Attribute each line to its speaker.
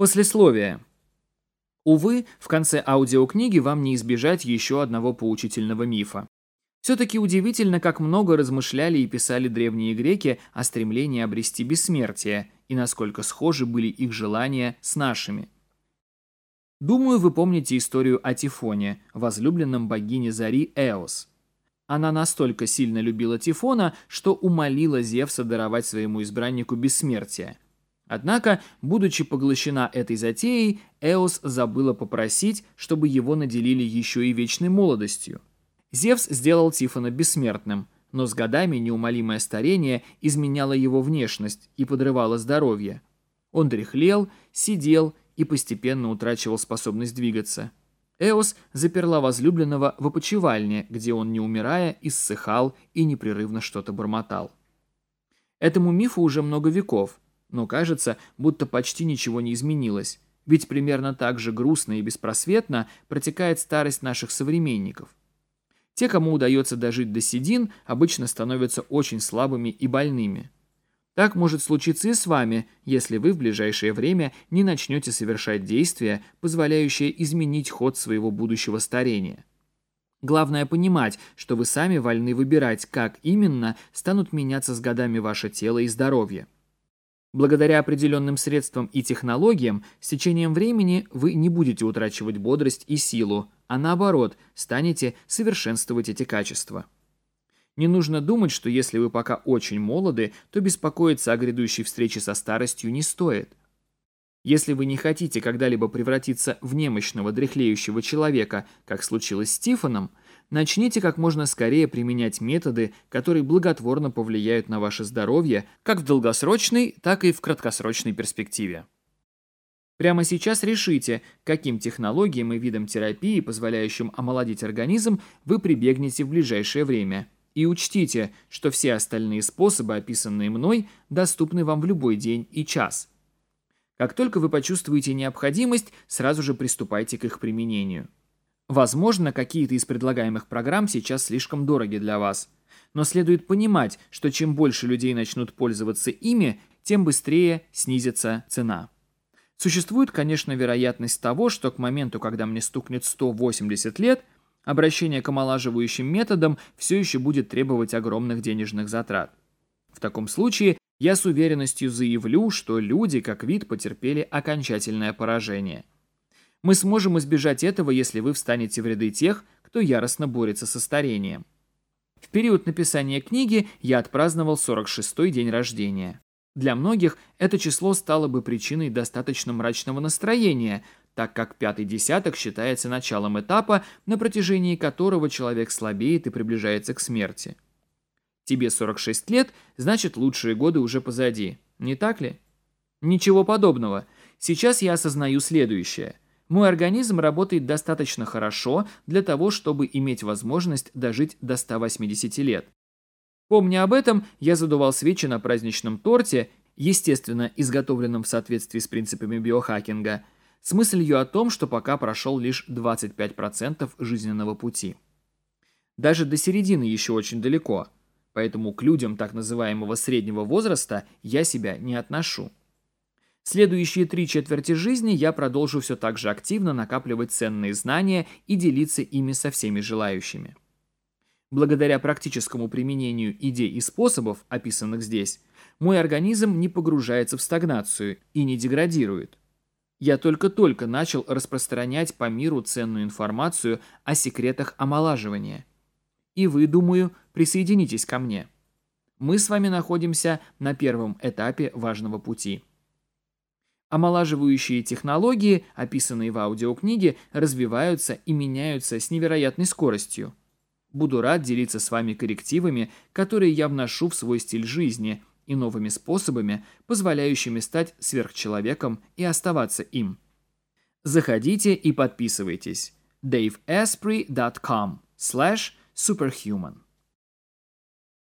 Speaker 1: Послесловие. Увы, в конце аудиокниги вам не избежать еще одного поучительного мифа. Все-таки удивительно, как много размышляли и писали древние греки о стремлении обрести бессмертие и насколько схожи были их желания с нашими. Думаю, вы помните историю о Тифоне, возлюбленном богине Зари Эос. Она настолько сильно любила Тифона, что умолила Зевса даровать своему избраннику бессмертие – Однако, будучи поглощена этой затеей, Эос забыла попросить, чтобы его наделили еще и вечной молодостью. Зевс сделал Тифона бессмертным, но с годами неумолимое старение изменяло его внешность и подрывало здоровье. Он дряхлел, сидел и постепенно утрачивал способность двигаться. Эос заперла возлюбленного в опочивальне, где он, не умирая, иссыхал и непрерывно что-то бормотал. Этому мифу уже много веков – но кажется, будто почти ничего не изменилось. Ведь примерно так же грустно и беспросветно протекает старость наших современников. Те, кому удается дожить до седин, обычно становятся очень слабыми и больными. Так может случиться и с вами, если вы в ближайшее время не начнете совершать действия, позволяющие изменить ход своего будущего старения. Главное понимать, что вы сами вольны выбирать, как именно станут меняться с годами ваше тело и здоровье. Благодаря определенным средствам и технологиям, с течением времени вы не будете утрачивать бодрость и силу, а наоборот, станете совершенствовать эти качества. Не нужно думать, что если вы пока очень молоды, то беспокоиться о грядущей встрече со старостью не стоит. Если вы не хотите когда-либо превратиться в немощного, дряхлеющего человека, как случилось с Стефаном, начните как можно скорее применять методы, которые благотворно повлияют на ваше здоровье как в долгосрочной, так и в краткосрочной перспективе. Прямо сейчас решите, каким технологиям и видам терапии, позволяющим омолодить организм, вы прибегнете в ближайшее время. И учтите, что все остальные способы, описанные мной, доступны вам в любой день и час. Как только вы почувствуете необходимость, сразу же приступайте к их применению. Возможно, какие-то из предлагаемых программ сейчас слишком дороги для вас. Но следует понимать, что чем больше людей начнут пользоваться ими, тем быстрее снизится цена. Существует, конечно, вероятность того, что к моменту, когда мне стукнет 180 лет, обращение к омолаживающим методам все еще будет требовать огромных денежных затрат. В таком случае я с уверенностью заявлю, что люди как вид потерпели окончательное поражение – мы сможем избежать этого, если вы встанете в ряды тех, кто яростно борется со старением. В период написания книги я отпраздновал 46-й день рождения. Для многих это число стало бы причиной достаточно мрачного настроения, так как пятый десяток считается началом этапа, на протяжении которого человек слабеет и приближается к смерти. Тебе 46 лет, значит лучшие годы уже позади, не так ли? Ничего подобного. Сейчас я осознаю следующее. Мой организм работает достаточно хорошо для того, чтобы иметь возможность дожить до 180 лет. Помня об этом, я задувал свечи на праздничном торте, естественно, изготовленном в соответствии с принципами биохакинга, с мыслью о том, что пока прошел лишь 25% жизненного пути. Даже до середины еще очень далеко, поэтому к людям так называемого среднего возраста я себя не отношу. Следующие три четверти жизни я продолжу все так же активно накапливать ценные знания и делиться ими со всеми желающими. Благодаря практическому применению идей и способов, описанных здесь, мой организм не погружается в стагнацию и не деградирует. Я только-только начал распространять по миру ценную информацию о секретах омолаживания. И вы, думаю, присоединитесь ко мне. Мы с вами находимся на первом этапе важного пути – Омолаживающие технологии, описанные в аудиокниге, развиваются и меняются с невероятной скоростью. Буду рад делиться с вами коррективами, которые я вношу в свой стиль жизни, и новыми способами, позволяющими стать сверхчеловеком и оставаться им. Заходите и подписывайтесь. davespree.com slash superhuman